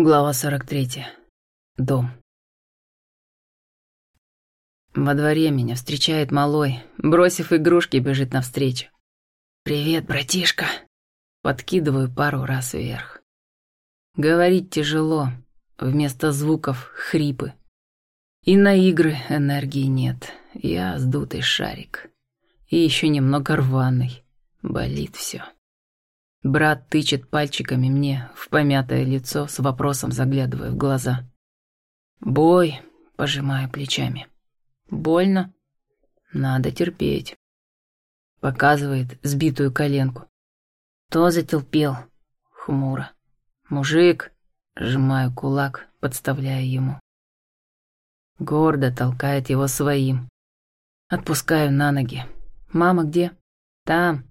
Глава 43. Дом. Во дворе меня встречает малой, бросив игрушки, бежит навстречу. «Привет, братишка!» Подкидываю пару раз вверх. Говорить тяжело, вместо звуков — хрипы. И на игры энергии нет, я сдутый шарик. И еще немного рваный, болит все. Брат тычет пальчиками мне в помятое лицо с вопросом заглядывая в глаза. «Бой», — пожимая плечами. «Больно? Надо терпеть». Показывает сбитую коленку. «Кто затерпел?» Хмуро. «Мужик», — сжимаю кулак, подставляя ему. Гордо толкает его своим. Отпускаю на ноги. «Мама где?» «Там».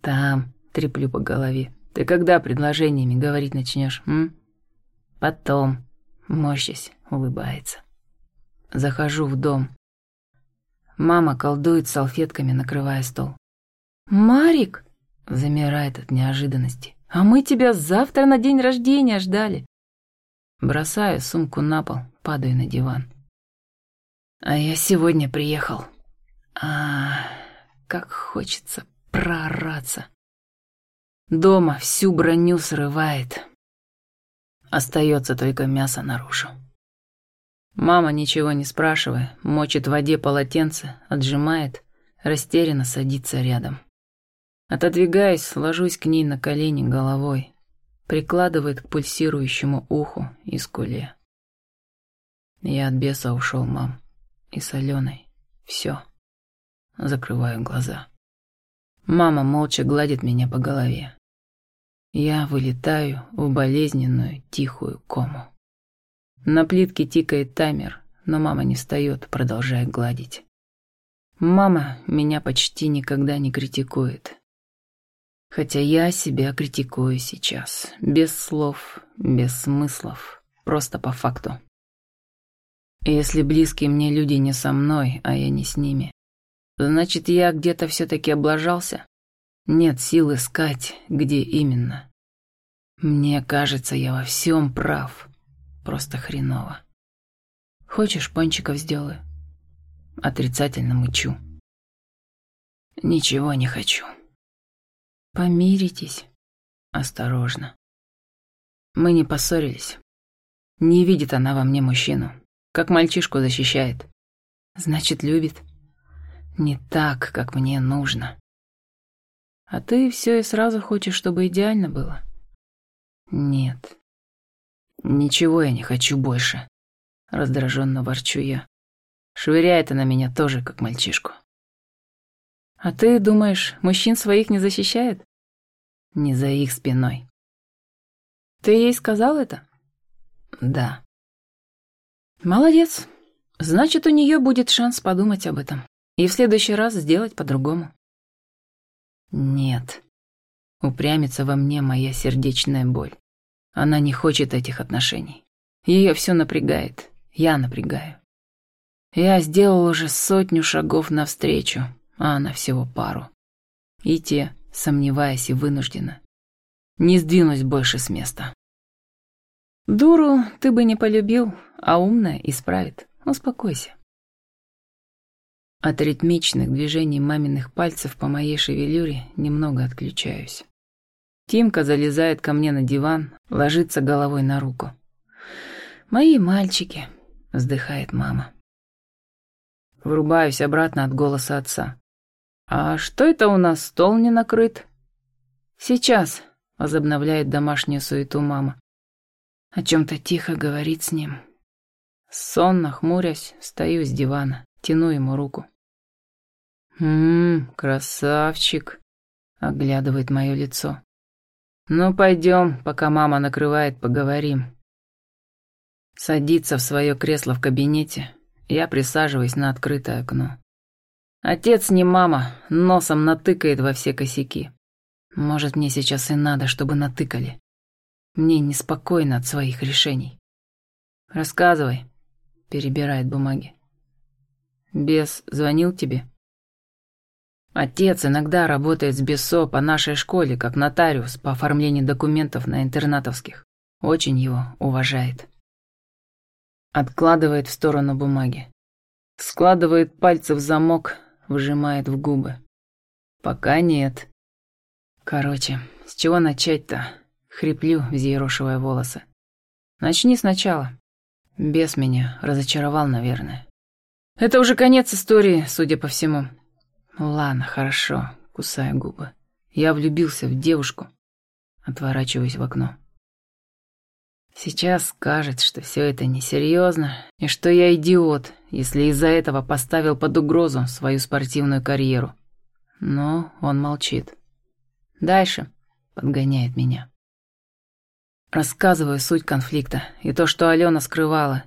«Там», Треплю по голове. Ты когда предложениями говорить начнешь, м? Потом. Морщась, улыбается. Захожу в дом. Мама колдует салфетками, накрывая стол. «Марик!» — замирает от неожиданности. «А мы тебя завтра на день рождения ждали!» Бросаю сумку на пол, падаю на диван. «А я сегодня приехал. А, как хочется прораться!» Дома всю броню срывает. Остается только мясо наружу. Мама, ничего не спрашивая, мочит в воде полотенце, отжимает, растерянно садится рядом. Отодвигаясь, ложусь к ней на колени головой, прикладывает к пульсирующему уху и скуле. Я от беса ушел, мам, и с Аленой. Все. Закрываю глаза. Мама молча гладит меня по голове. Я вылетаю в болезненную тихую кому. На плитке тикает таймер, но мама не встает, продолжая гладить. Мама меня почти никогда не критикует. Хотя я себя критикую сейчас, без слов, без смыслов, просто по факту. Если близкие мне люди не со мной, а я не с ними, Значит, я где-то все-таки облажался? Нет сил искать, где именно. Мне кажется, я во всем прав. Просто хреново. Хочешь, пончиков сделаю? Отрицательно мычу. Ничего не хочу. Помиритесь. Осторожно. Мы не поссорились. Не видит она во мне мужчину. Как мальчишку защищает. Значит, любит. Не так, как мне нужно. А ты все и сразу хочешь, чтобы идеально было? Нет. Ничего я не хочу больше. Раздраженно ворчу я. Швыряет она меня тоже, как мальчишку. А ты думаешь, мужчин своих не защищает? Не за их спиной. Ты ей сказал это? Да. Молодец. Значит, у нее будет шанс подумать об этом. И в следующий раз сделать по-другому. Нет. Упрямится во мне моя сердечная боль. Она не хочет этих отношений. Ее все напрягает. Я напрягаю. Я сделал уже сотню шагов навстречу, а она всего пару. И те, сомневаясь и вынуждена, не сдвинусь больше с места. Дуру ты бы не полюбил, а умная исправит. Успокойся. От ритмичных движений маминых пальцев по моей шевелюре немного отключаюсь. Тимка залезает ко мне на диван, ложится головой на руку. «Мои мальчики», — вздыхает мама. Врубаюсь обратно от голоса отца. «А что это у нас, стол не накрыт?» «Сейчас», — возобновляет домашнюю суету мама. О чем-то тихо говорит с ним. Сонно, хмурясь, стою с дивана, тяну ему руку. «Ммм, красавчик», — оглядывает мое лицо. «Ну, пойдем, пока мама накрывает, поговорим». Садится в свое кресло в кабинете, я присаживаюсь на открытое окно. Отец не мама, носом натыкает во все косяки. Может, мне сейчас и надо, чтобы натыкали. Мне неспокойно от своих решений. «Рассказывай», — перебирает бумаги. «Бес звонил тебе?» Отец иногда работает с БЕСО по нашей школе, как нотариус по оформлению документов на интернатовских. очень его уважает. Откладывает в сторону бумаги. Складывает пальцы в замок, выжимает в губы. Пока нет. Короче, с чего начать-то? Хриплю, взъерошивая волосы. Начни сначала. Бес меня разочаровал, наверное. Это уже конец истории, судя по всему. Ладно, хорошо, кусая губы. Я влюбился в девушку. Отворачиваюсь в окно. Сейчас скажет, что все это несерьезно, и что я идиот, если из-за этого поставил под угрозу свою спортивную карьеру. Но он молчит. Дальше подгоняет меня. Рассказываю суть конфликта и то, что Алена скрывала,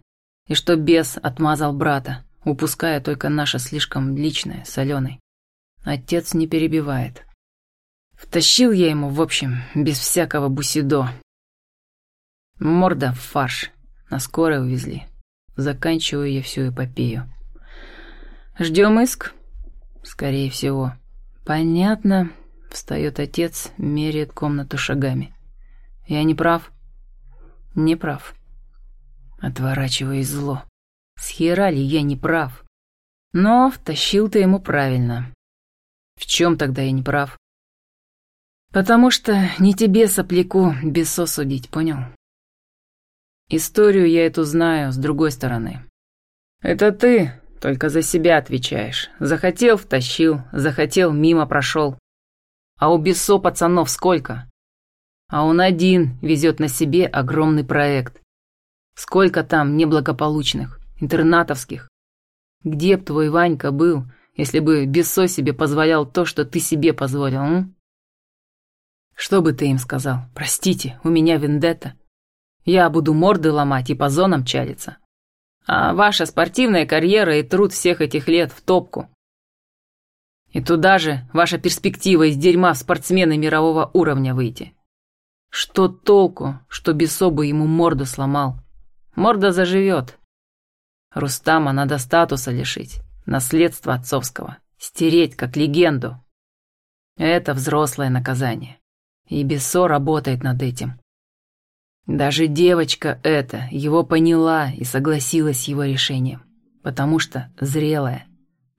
и что бес отмазал брата, упуская только наше слишком личное с Аленой. Отец не перебивает. Втащил я ему, в общем, без всякого бусидо. Морда в фарш. На скорой увезли. Заканчиваю я всю эпопею. Ждем иск? Скорее всего. Понятно. Встает отец, меряет комнату шагами. Я не прав? Не прав. Отворачиваясь зло. С хера ли я не прав? Но втащил ты ему правильно. В чем тогда я не прав? Потому что не тебе, сопляку, бесо судить, понял? Историю я эту знаю с другой стороны. Это ты только за себя отвечаешь. Захотел – втащил, захотел – мимо прошел. А у бесо пацанов сколько? А он один везет на себе огромный проект. Сколько там неблагополучных, интернатовских. Где б твой Ванька был, если бы Бессо себе позволял то, что ты себе позволил, м? Что бы ты им сказал? Простите, у меня вендетта. Я буду морды ломать и по зонам чалиться. А ваша спортивная карьера и труд всех этих лет в топку. И туда же ваша перспектива из дерьма в спортсмены мирового уровня выйти. Что толку, что Бесо бы ему морду сломал? Морда заживет. Рустама надо статуса лишить, наследства отцовского, стереть как легенду. Это взрослое наказание. И Бесо работает над этим. Даже девочка эта его поняла и согласилась с его решением, потому что зрелая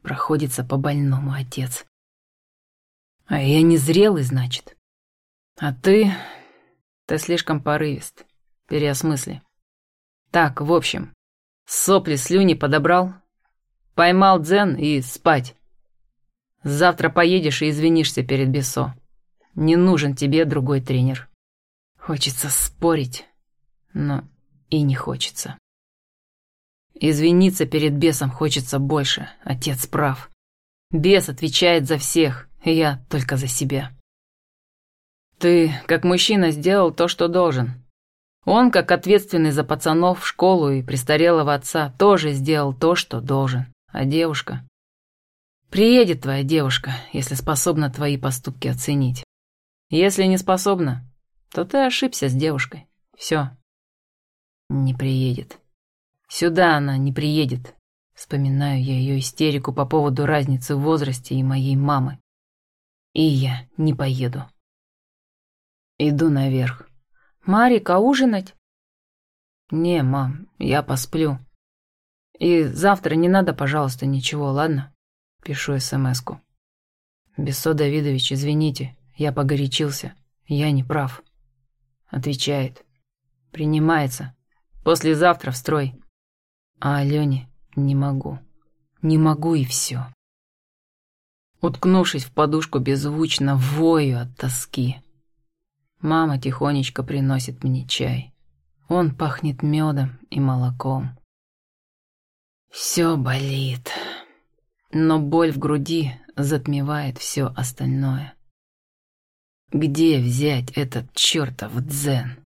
проходится по больному отец. А я не зрелый, значит. А ты ты слишком порывист. Переосмысли. Так, в общем, сопли слюни подобрал, поймал дзен и спать. Завтра поедешь и извинишься перед Бесо. Не нужен тебе другой тренер. Хочется спорить, но и не хочется. Извиниться перед бесом хочется больше, отец прав. Бес отвечает за всех, я только за себя. Ты, как мужчина, сделал то, что должен. Он, как ответственный за пацанов в школу и престарелого отца, тоже сделал то, что должен. А девушка? Приедет твоя девушка, если способна твои поступки оценить. Если не способна, то ты ошибся с девушкой. Все. Не приедет. Сюда она не приедет. Вспоминаю я ее истерику по поводу разницы в возрасте и моей мамы. И я не поеду. Иду наверх. «Марика, ужинать?» «Не, мам, я посплю. И завтра не надо, пожалуйста, ничего, ладно?» Пишу смс-ку. «Бессо Давидович, извините, я погорячился. Я не прав». Отвечает. «Принимается. Послезавтра в строй». А Алене не могу. Не могу и все. Уткнувшись в подушку, беззвучно вою от тоски. Мама тихонечко приносит мне чай. Он пахнет медом и молоком. Все болит, но боль в груди затмевает все остальное. Где взять этот чертов дзен?